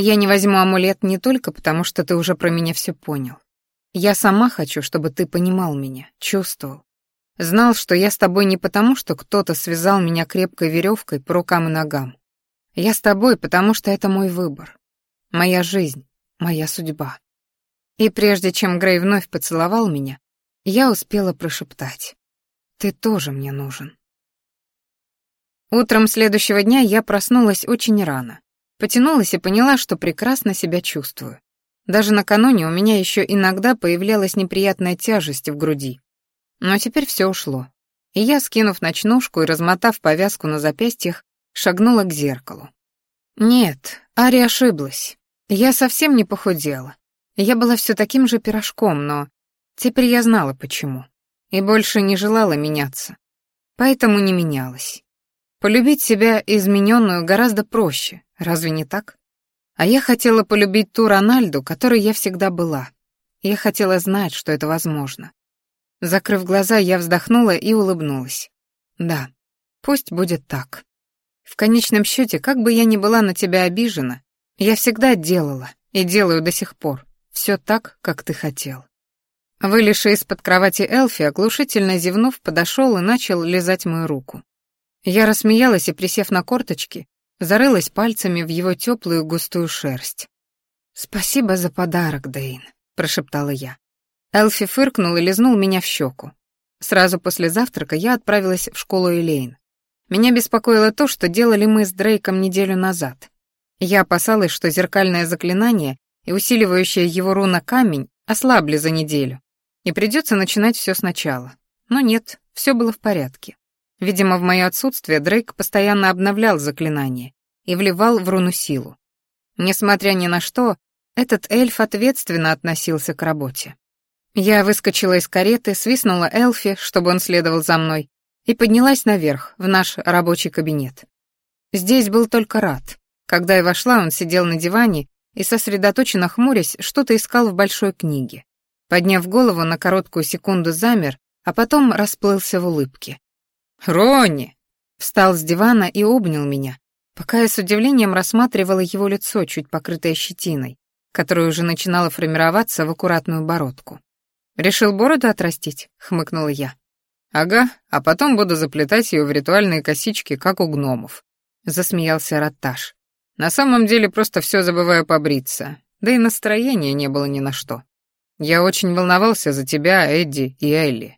Я не возьму амулет не только потому, что ты уже про меня все понял. Я сама хочу, чтобы ты понимал меня, чувствовал. Знал, что я с тобой не потому, что кто-то связал меня крепкой веревкой по рукам и ногам. Я с тобой, потому что это мой выбор. Моя жизнь, моя судьба. И прежде чем Грей вновь поцеловал меня, я успела прошептать. «Ты тоже мне нужен». Утром следующего дня я проснулась очень рано. Потянулась и поняла, что прекрасно себя чувствую. Даже накануне у меня еще иногда появлялась неприятная тяжесть в груди. Но теперь все ушло. И я, скинув ночнушку и размотав повязку на запястьях, шагнула к зеркалу. Нет, Ари ошиблась. Я совсем не похудела. Я была все таким же пирожком, но теперь я знала почему. И больше не желала меняться. Поэтому не менялась. Полюбить себя измененную гораздо проще, разве не так? А я хотела полюбить ту Рональду, которой я всегда была. Я хотела знать, что это возможно. Закрыв глаза, я вздохнула и улыбнулась. Да, пусть будет так. В конечном счете, как бы я ни была на тебя обижена, я всегда делала и делаю до сих пор все так, как ты хотел. Вылезший из-под кровати Элфи, оглушительно зевнув, подошел и начал лизать мою руку. Я рассмеялась и, присев на корточки, зарылась пальцами в его теплую густую шерсть. «Спасибо за подарок, Дейн», — прошептала я. Элфи фыркнул и лизнул меня в щеку. Сразу после завтрака я отправилась в школу Элейн. Меня беспокоило то, что делали мы с Дрейком неделю назад. Я опасалась, что зеркальное заклинание и усиливающая его руна камень ослабли за неделю, и придется начинать все сначала. Но нет, все было в порядке. Видимо, в мое отсутствие Дрейк постоянно обновлял заклинание и вливал в руну силу. Несмотря ни на что, этот эльф ответственно относился к работе. Я выскочила из кареты, свистнула Элфи, чтобы он следовал за мной, и поднялась наверх, в наш рабочий кабинет. Здесь был только Рад. Когда я вошла, он сидел на диване и, сосредоточенно хмурясь, что-то искал в большой книге. Подняв голову, на короткую секунду замер, а потом расплылся в улыбке. «Ронни!» Встал с дивана и обнял меня, пока я с удивлением рассматривала его лицо, чуть покрытое щетиной, которая уже начинала формироваться в аккуратную бородку. «Решил бороду отрастить?» — хмыкнула я. «Ага, а потом буду заплетать ее в ритуальные косички, как у гномов», — засмеялся Ратташ. «На самом деле просто все забываю побриться, да и настроения не было ни на что. Я очень волновался за тебя, Эдди и Элли.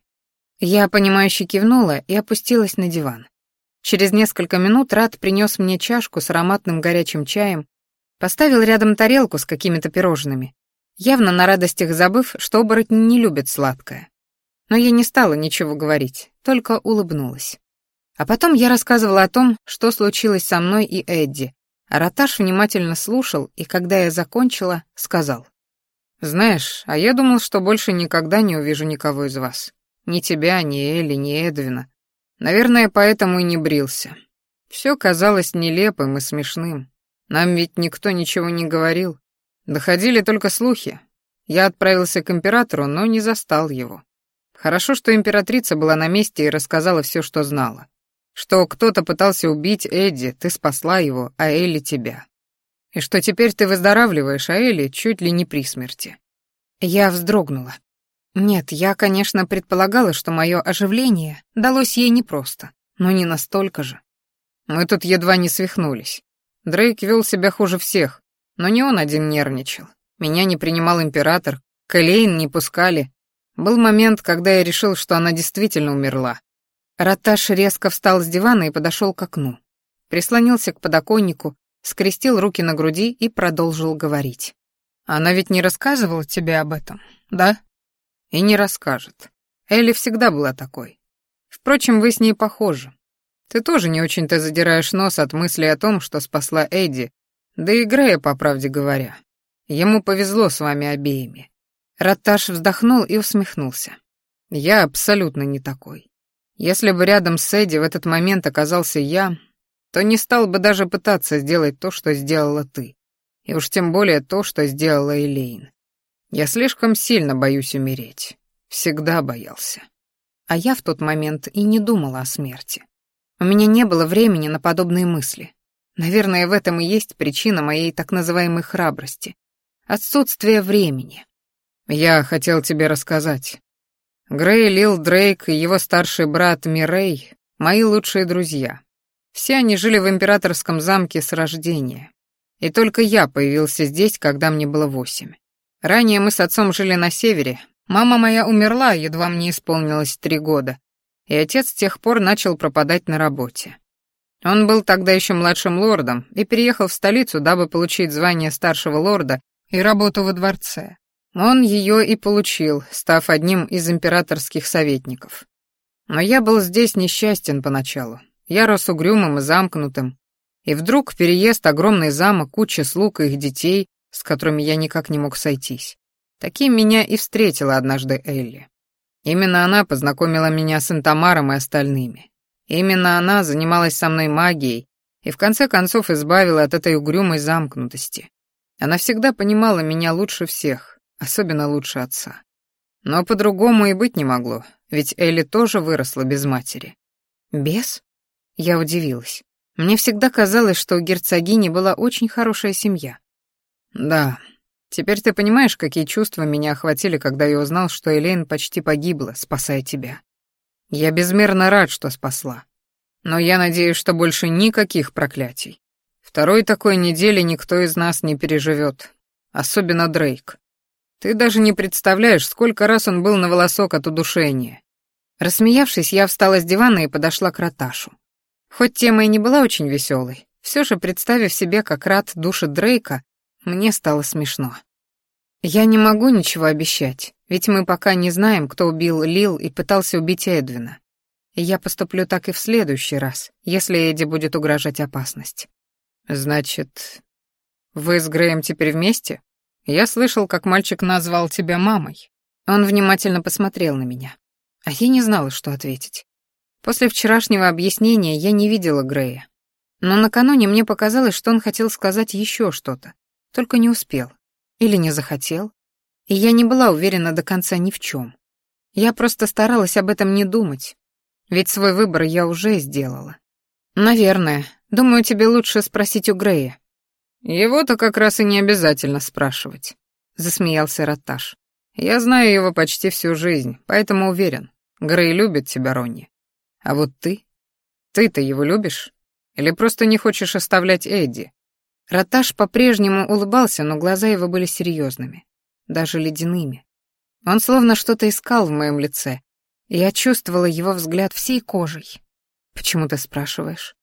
Я, понимающе кивнула и опустилась на диван. Через несколько минут Рад принес мне чашку с ароматным горячим чаем, поставил рядом тарелку с какими-то пирожными, явно на радостях забыв, что оборотни не любят сладкое. Но я не стала ничего говорить, только улыбнулась. А потом я рассказывала о том, что случилось со мной и Эдди, а Раташ внимательно слушал и, когда я закончила, сказал. «Знаешь, а я думал, что больше никогда не увижу никого из вас. Ни тебя, ни Элли, ни Эдвина. Наверное, поэтому и не брился. Все казалось нелепым и смешным. Нам ведь никто ничего не говорил. Доходили только слухи. Я отправился к императору, но не застал его. Хорошо, что императрица была на месте и рассказала все, что знала. Что кто-то пытался убить Эдди, ты спасла его, а Элли тебя. И что теперь ты выздоравливаешь, а Элли чуть ли не при смерти. Я вздрогнула. Нет, я, конечно, предполагала, что мое оживление далось ей непросто, но не настолько же. Мы тут едва не свихнулись. Дрейк вел себя хуже всех, но не он один нервничал. Меня не принимал император, Калейн не пускали. Был момент, когда я решил, что она действительно умерла. Раташ резко встал с дивана и подошел к окну. Прислонился к подоконнику, скрестил руки на груди и продолжил говорить. «Она ведь не рассказывала тебе об этом, да?» И не расскажет. Элли всегда была такой. Впрочем, вы с ней похожи. Ты тоже не очень-то задираешь нос от мысли о том, что спасла Эдди, да и Грея, по правде говоря. Ему повезло с вами обеими. Ратташ вздохнул и усмехнулся. Я абсолютно не такой. Если бы рядом с Эдди в этот момент оказался я, то не стал бы даже пытаться сделать то, что сделала ты. И уж тем более то, что сделала Элейн. Я слишком сильно боюсь умереть. Всегда боялся. А я в тот момент и не думала о смерти. У меня не было времени на подобные мысли. Наверное, в этом и есть причина моей так называемой храбрости. Отсутствие времени. Я хотел тебе рассказать. Грей, Лил Дрейк и его старший брат Мирей — мои лучшие друзья. Все они жили в императорском замке с рождения. И только я появился здесь, когда мне было восемь. Ранее мы с отцом жили на севере. Мама моя умерла, едва мне исполнилось три года. И отец с тех пор начал пропадать на работе. Он был тогда еще младшим лордом и переехал в столицу, дабы получить звание старшего лорда и работу во дворце. Он ее и получил, став одним из императорских советников. Но я был здесь несчастен поначалу. Я рос угрюмым и замкнутым. И вдруг переезд, огромный замок, куча слуг и их детей, с которыми я никак не мог сойтись. Таким меня и встретила однажды Элли. Именно она познакомила меня с Интамаром и остальными. Именно она занималась со мной магией и в конце концов избавила от этой угрюмой замкнутости. Она всегда понимала меня лучше всех, особенно лучше отца. Но по-другому и быть не могло, ведь Элли тоже выросла без матери. Без? Я удивилась. Мне всегда казалось, что у герцогини была очень хорошая семья. Да, теперь ты понимаешь, какие чувства меня охватили, когда я узнал, что Элейн почти погибла, спасая тебя. Я безмерно рад, что спасла. Но я надеюсь, что больше никаких проклятий. Второй такой недели никто из нас не переживет, особенно Дрейк. Ты даже не представляешь, сколько раз он был на волосок от удушения. Рассмеявшись, я встала с дивана и подошла к Раташу. Хоть тема и не была очень веселой, все же, представив себе, как рад душит Дрейка, мне стало смешно. Я не могу ничего обещать, ведь мы пока не знаем, кто убил Лил и пытался убить Эдвина. Я поступлю так и в следующий раз, если Эдди будет угрожать опасность. Значит, вы с Греем теперь вместе? Я слышал, как мальчик назвал тебя мамой. Он внимательно посмотрел на меня. А я не знала, что ответить. После вчерашнего объяснения я не видела Грея. Но накануне мне показалось, что он хотел сказать еще что-то, только не успел. Или не захотел. И я не была уверена до конца ни в чем. Я просто старалась об этом не думать, ведь свой выбор я уже сделала. Наверное. Думаю, тебе лучше спросить у Грея. Его-то как раз и не обязательно спрашивать, засмеялся Роташ. Я знаю его почти всю жизнь, поэтому уверен. Грей любит тебя, Ронни. А вот ты? Ты-то его любишь? Или просто не хочешь оставлять Эдди? Раташ по-прежнему улыбался, но глаза его были серьезными, даже ледяными. Он словно что-то искал в моем лице. И я чувствовала его взгляд всей кожей. «Почему ты спрашиваешь?»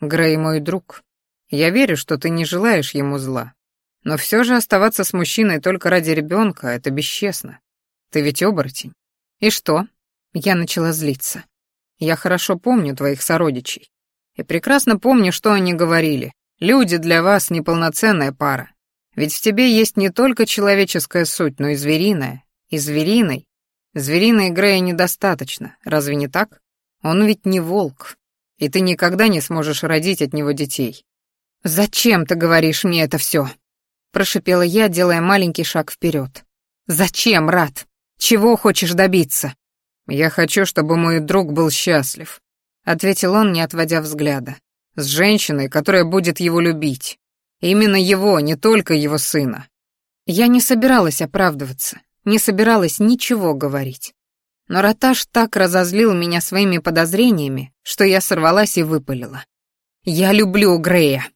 «Грей мой друг. Я верю, что ты не желаешь ему зла. Но все же оставаться с мужчиной только ради ребенка — это бесчестно. Ты ведь оборотень. И что?» Я начала злиться. Я хорошо помню твоих сородичей. И прекрасно помню, что они говорили. Люди для вас неполноценная пара. Ведь в тебе есть не только человеческая суть, но и звериная. И звериной. Звериной Грея недостаточно, разве не так? Он ведь не волк. И ты никогда не сможешь родить от него детей. «Зачем ты говоришь мне это все? Прошипела я, делая маленький шаг вперед. «Зачем, Рад? Чего хочешь добиться?» «Я хочу, чтобы мой друг был счастлив», — ответил он, не отводя взгляда. «С женщиной, которая будет его любить. Именно его, не только его сына». Я не собиралась оправдываться, не собиралась ничего говорить. Но Раташ так разозлил меня своими подозрениями, что я сорвалась и выпалила. «Я люблю Грея».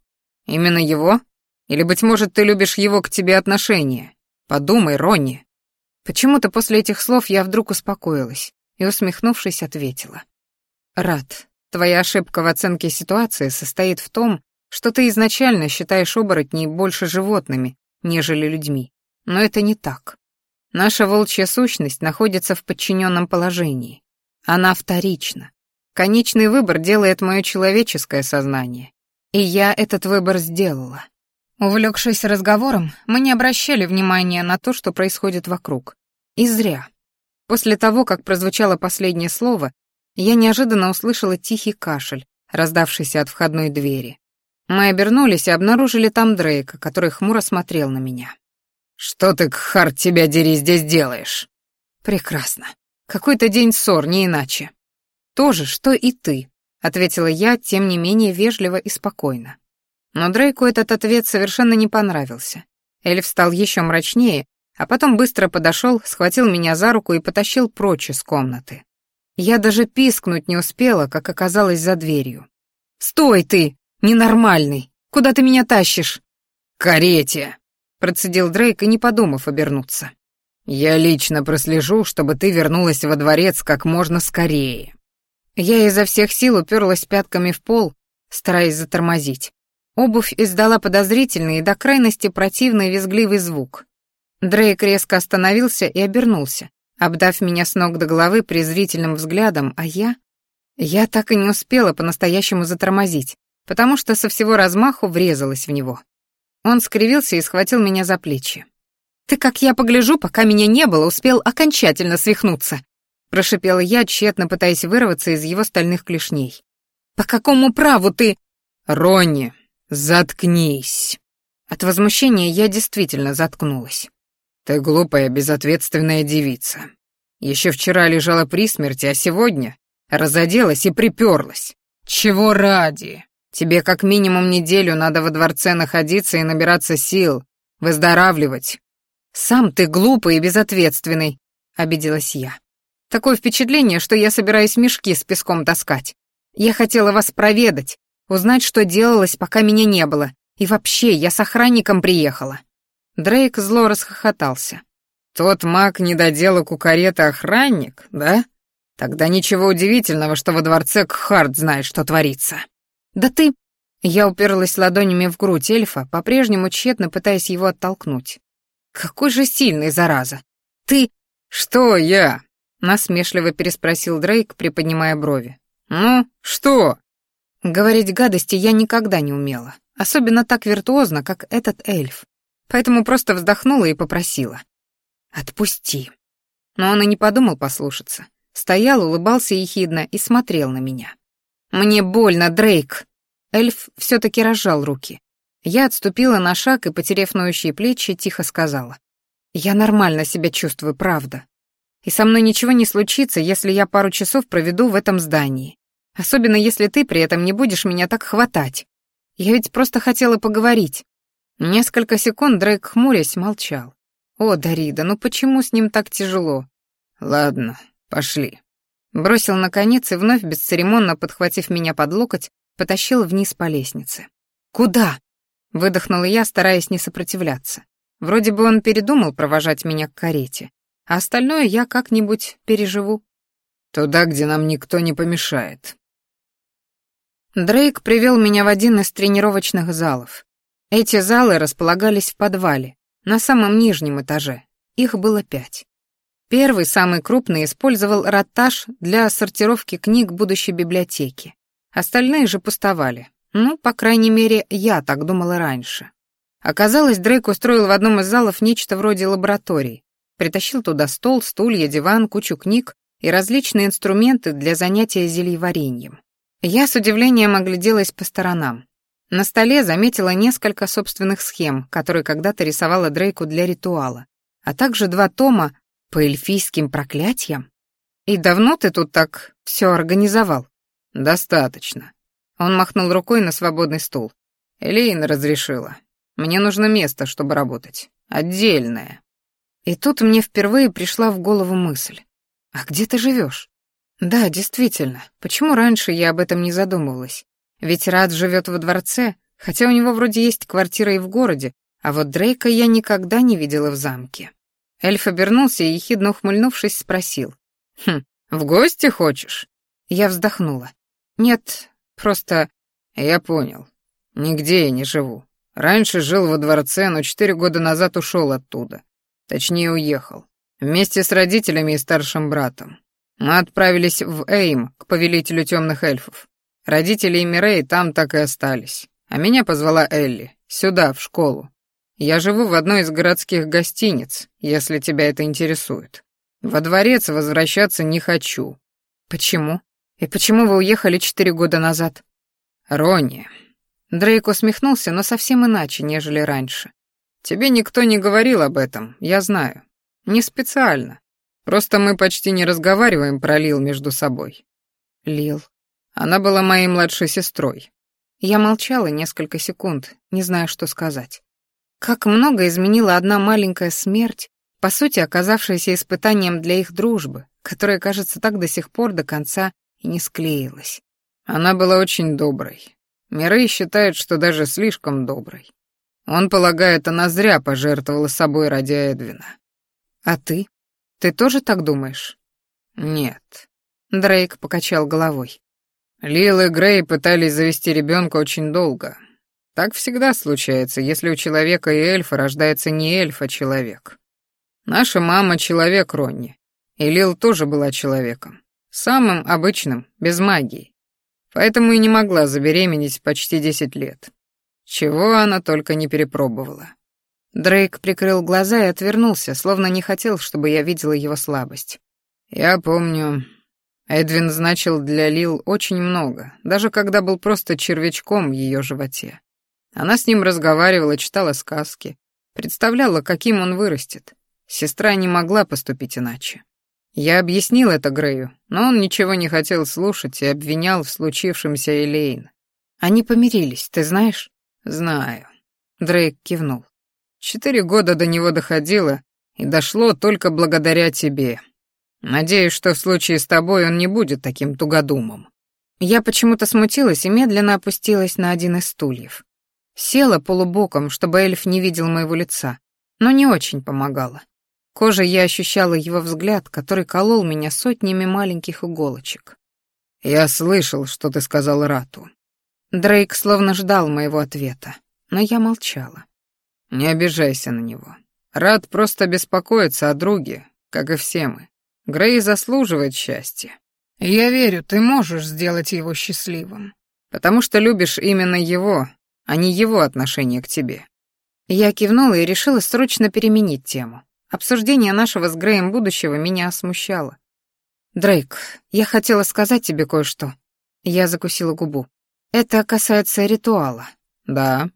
«Именно его? Или, быть может, ты любишь его к тебе отношения? Подумай, Ронни». Почему-то после этих слов я вдруг успокоилась и, усмехнувшись, ответила. «Рад, твоя ошибка в оценке ситуации состоит в том, что ты изначально считаешь оборотней больше животными, нежели людьми. Но это не так. Наша волчья сущность находится в подчиненном положении. Она вторична. Конечный выбор делает мое человеческое сознание. И я этот выбор сделала. Увлекшись разговором, мы не обращали внимания на то, что происходит вокруг. И зря. После того, как прозвучало последнее слово, я неожиданно услышала тихий кашель, раздавшийся от входной двери. Мы обернулись и обнаружили там Дрейка, который хмуро смотрел на меня. «Что ты, Кхар, тебя дери, здесь делаешь?» «Прекрасно. Какой-то день ссор, не иначе». «То же, что и ты», — ответила я, тем не менее вежливо и спокойно. Но Дрейку этот ответ совершенно не понравился. Эльф стал еще мрачнее, а потом быстро подошел, схватил меня за руку и потащил прочь из комнаты. Я даже пискнуть не успела, как оказалась за дверью. «Стой ты, ненормальный! Куда ты меня тащишь?» «Карете!» — процедил Дрейк и не подумав обернуться. «Я лично прослежу, чтобы ты вернулась во дворец как можно скорее». Я изо всех сил уперлась пятками в пол, стараясь затормозить. Обувь издала подозрительный и до крайности противный визгливый звук. Дрейк резко остановился и обернулся, обдав меня с ног до головы презрительным взглядом, а я... Я так и не успела по-настоящему затормозить, потому что со всего размаху врезалась в него. Он скривился и схватил меня за плечи. «Ты, как я погляжу, пока меня не было, успел окончательно свихнуться», прошипела я, тщетно пытаясь вырваться из его стальных клешней. «По какому праву ты...» «Ронни, заткнись!» От возмущения я действительно заткнулась. «Ты глупая, безответственная девица. Еще вчера лежала при смерти, а сегодня разоделась и приперлась. Чего ради? Тебе как минимум неделю надо во дворце находиться и набираться сил, выздоравливать. Сам ты глупый и безответственный, обиделась я. Такое впечатление, что я собираюсь мешки с песком таскать. Я хотела вас проведать, узнать, что делалось, пока меня не было. И вообще, я с охранником приехала. Дрейк зло расхохотался. Тот маг недоделок у кареты охранник, да? Тогда ничего удивительного, что во дворце Кхард знает, что творится. «Да ты...» Я уперлась ладонями в грудь эльфа, по-прежнему тщетно пытаясь его оттолкнуть. «Какой же сильный, зараза! Ты...» «Что я?» — насмешливо переспросил Дрейк, приподнимая брови. «Ну, что?» Говорить гадости я никогда не умела, особенно так виртуозно, как этот эльф. Поэтому просто вздохнула и попросила. «Отпусти». Но он и не подумал послушаться. Стоял, улыбался ехидно и смотрел на меня. «Мне больно, Дрейк!» Эльф все-таки разжал руки. Я отступила на шаг и, потеряв ноющие плечи, тихо сказала. «Я нормально себя чувствую, правда. И со мной ничего не случится, если я пару часов проведу в этом здании. Особенно если ты при этом не будешь меня так хватать. Я ведь просто хотела поговорить». Несколько секунд Дрейк, хмурясь, молчал. «О, Дарида, ну почему с ним так тяжело?» «Ладно, пошли». Бросил наконец и вновь бесцеремонно, подхватив меня под локоть, потащил вниз по лестнице. «Куда?» — выдохнула я, стараясь не сопротивляться. Вроде бы он передумал провожать меня к карете, а остальное я как-нибудь переживу. «Туда, где нам никто не помешает». Дрейк привел меня в один из тренировочных залов. Эти залы располагались в подвале, на самом нижнем этаже. Их было пять. Первый, самый крупный, использовал ротаж для сортировки книг будущей библиотеки. Остальные же пустовали. Ну, по крайней мере, я так думала раньше. Оказалось, Дрейк устроил в одном из залов нечто вроде лаборатории. Притащил туда стол, стулья, диван, кучу книг и различные инструменты для занятия зельеварением. Я с удивлением огляделась по сторонам. На столе заметила несколько собственных схем, которые когда-то рисовала Дрейку для ритуала, а также два тома по эльфийским проклятиям? И давно ты тут так все организовал? Достаточно. Он махнул рукой на свободный стул. Элейна разрешила. Мне нужно место, чтобы работать. Отдельное. И тут мне впервые пришла в голову мысль. А где ты живешь? Да, действительно. Почему раньше я об этом не задумывалась? Ведь Рад живет во дворце, хотя у него вроде есть квартира и в городе, а вот Дрейка я никогда не видела в замке. Эльф обернулся и, ехидно ухмыльнувшись, спросил. «Хм, в гости хочешь?» Я вздохнула. «Нет, просто...» «Я понял. Нигде я не живу. Раньше жил во дворце, но четыре года назад ушел оттуда. Точнее, уехал. Вместе с родителями и старшим братом. Мы отправились в Эйм, к повелителю темных эльфов. Родители и там так и остались. А меня позвала Элли, сюда, в школу. Я живу в одной из городских гостиниц, если тебя это интересует. Во дворец возвращаться не хочу. Почему? И почему вы уехали четыре года назад? Ронни. Дрейк усмехнулся, но совсем иначе, нежели раньше. Тебе никто не говорил об этом, я знаю. Не специально. Просто мы почти не разговариваем про Лил между собой. Лил. Она была моей младшей сестрой. Я молчала несколько секунд, не зная, что сказать. Как много изменила одна маленькая смерть, по сути оказавшаяся испытанием для их дружбы, которая, кажется, так до сих пор до конца и не склеилась. Она была очень доброй. Мирей считает, что даже слишком доброй. Он полагает, она зря пожертвовала собой ради Эдвина. А ты? Ты тоже так думаешь? Нет. Дрейк покачал головой. Лил и Грей пытались завести ребенка очень долго. Так всегда случается, если у человека и эльфа рождается не эльф, а человек. Наша мама — человек Ронни, и Лил тоже была человеком. Самым обычным, без магии. Поэтому и не могла забеременеть почти десять лет. Чего она только не перепробовала. Дрейк прикрыл глаза и отвернулся, словно не хотел, чтобы я видела его слабость. Я помню, Эдвин значил для Лил очень много, даже когда был просто червячком в ее животе. Она с ним разговаривала, читала сказки, представляла, каким он вырастет. Сестра не могла поступить иначе. Я объяснил это Грею, но он ничего не хотел слушать и обвинял в случившемся Элейн. Они помирились, ты знаешь? Знаю. Дрейк кивнул. Четыре года до него доходило, и дошло только благодаря тебе. Надеюсь, что в случае с тобой он не будет таким тугодумом. Я почему-то смутилась и медленно опустилась на один из стульев. Села полубоком, чтобы эльф не видел моего лица, но не очень помогала. Кожей я ощущала его взгляд, который колол меня сотнями маленьких иголочек. «Я слышал, что ты сказал Рату». Дрейк словно ждал моего ответа, но я молчала. «Не обижайся на него. Рат просто беспокоится о друге, как и все мы. Грей заслуживает счастья. Я верю, ты можешь сделать его счастливым, потому что любишь именно его, а не его отношение к тебе. Я кивнула и решила срочно переменить тему. Обсуждение нашего с Греем будущего меня смущало. «Дрейк, я хотела сказать тебе кое-что». Я закусила губу. «Это касается ритуала». «Да».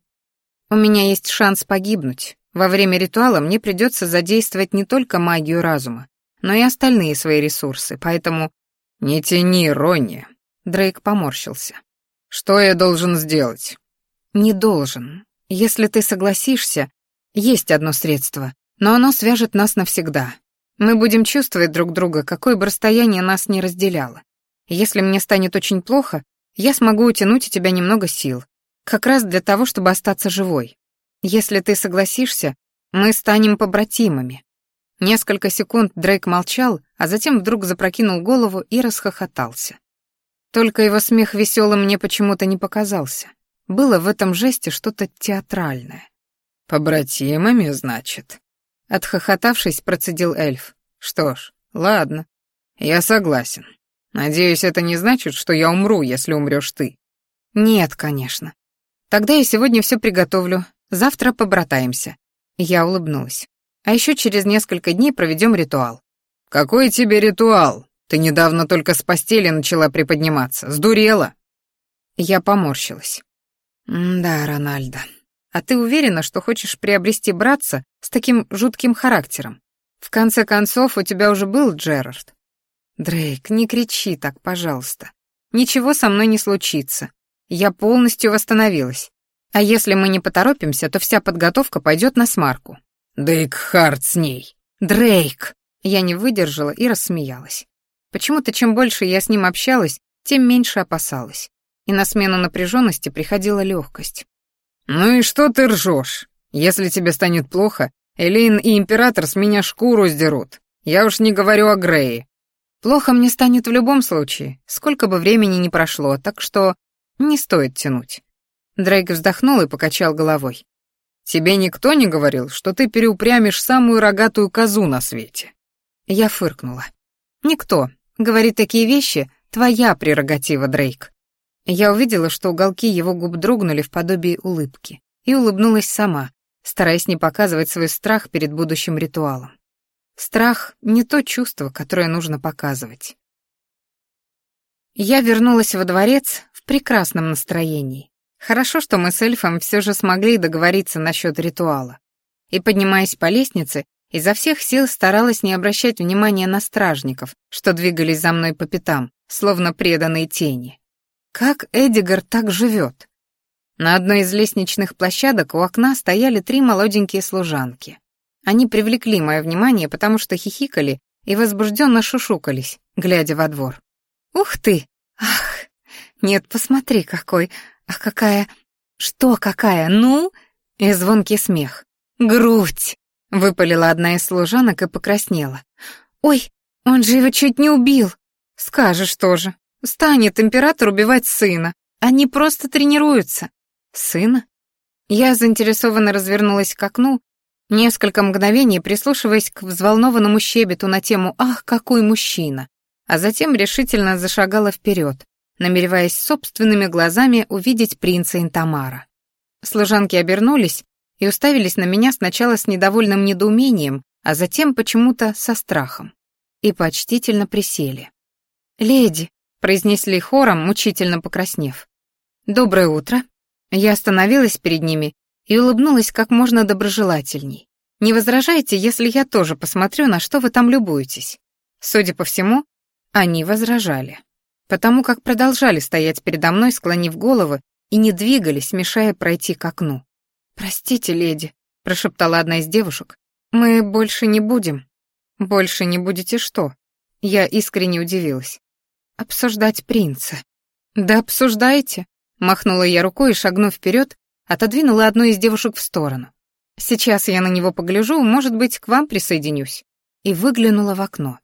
«У меня есть шанс погибнуть. Во время ритуала мне придется задействовать не только магию разума, но и остальные свои ресурсы, поэтому...» «Не тяни, Ронни!» Дрейк поморщился. «Что я должен сделать?» «Не должен. Если ты согласишься, есть одно средство, но оно свяжет нас навсегда. Мы будем чувствовать друг друга, какое бы расстояние нас не разделяло. Если мне станет очень плохо, я смогу утянуть у тебя немного сил, как раз для того, чтобы остаться живой. Если ты согласишься, мы станем побратимами, Несколько секунд Дрейк молчал, а затем вдруг запрокинул голову и расхохотался. Только его смех веселым мне почему-то не показался. Было в этом жесте что-то театральное. «Побратимами, значит?» Отхохотавшись, процедил эльф. «Что ж, ладно. Я согласен. Надеюсь, это не значит, что я умру, если умрёшь ты». «Нет, конечно. Тогда я сегодня всё приготовлю. Завтра побратаемся». Я улыбнулась. А еще через несколько дней проведем ритуал». «Какой тебе ритуал? Ты недавно только с постели начала приподниматься. Сдурела?» Я поморщилась. «Да, Рональдо, а ты уверена, что хочешь приобрести братца с таким жутким характером? В конце концов, у тебя уже был Джерард». «Дрейк, не кричи так, пожалуйста. Ничего со мной не случится. Я полностью восстановилась. А если мы не поторопимся, то вся подготовка пойдет на смарку. Дрейк Харт с ней. Дрейк! Я не выдержала и рассмеялась. Почему-то чем больше я с ним общалась, тем меньше опасалась. И на смену напряженности приходила легкость. «Ну и что ты ржешь? Если тебе станет плохо, Элейн и Император с меня шкуру сдерут. Я уж не говорю о Грее». «Плохо мне станет в любом случае, сколько бы времени ни прошло, так что не стоит тянуть». Дрейк вздохнул и покачал головой. Тебе никто не говорил, что ты переупрямишь самую рогатую козу на свете?» Я фыркнула. «Никто. Говорит такие вещи — твоя прерогатива, Дрейк». Я увидела, что уголки его губ дрогнули в подобии улыбки, и улыбнулась сама, стараясь не показывать свой страх перед будущим ритуалом. Страх — не то чувство, которое нужно показывать. Я вернулась во дворец в прекрасном настроении. Хорошо, что мы с эльфом все же смогли договориться насчет ритуала. И, поднимаясь по лестнице, изо всех сил старалась не обращать внимания на стражников, что двигались за мной по пятам, словно преданные тени. Как Эдигар так живет? На одной из лестничных площадок у окна стояли три молоденькие служанки. Они привлекли мое внимание, потому что хихикали и возбужденно шушукались, глядя во двор. «Ух ты! Ах! Нет, посмотри, какой! Ах, какая! Что какая? Ну?» И звонкий смех. «Грудь!» — выпалила одна из служанок и покраснела. «Ой, он же его чуть не убил!» «Скажешь тоже. Станет император убивать сына. Они просто тренируются». «Сына?» Я заинтересованно развернулась к окну, несколько мгновений прислушиваясь к взволнованному щебету на тему «Ах, какой мужчина!», а затем решительно зашагала вперед, намереваясь собственными глазами увидеть принца Интамара. Служанки обернулись и уставились на меня сначала с недовольным недоумением, а затем почему-то со страхом. И почтительно присели. «Леди», — произнесли хором, мучительно покраснев. «Доброе утро». Я остановилась перед ними и улыбнулась как можно доброжелательней. «Не возражайте, если я тоже посмотрю, на что вы там любуетесь?» Судя по всему, они возражали, потому как продолжали стоять передо мной, склонив головы, и не двигались, мешая пройти к окну. «Простите, леди», — прошептала одна из девушек, — «мы больше не будем». «Больше не будете что?» Я искренне удивилась. «Обсуждать принца». «Да обсуждайте», — махнула я рукой и, шагнув вперед, отодвинула одну из девушек в сторону. «Сейчас я на него погляжу, может быть, к вам присоединюсь». И выглянула в окно.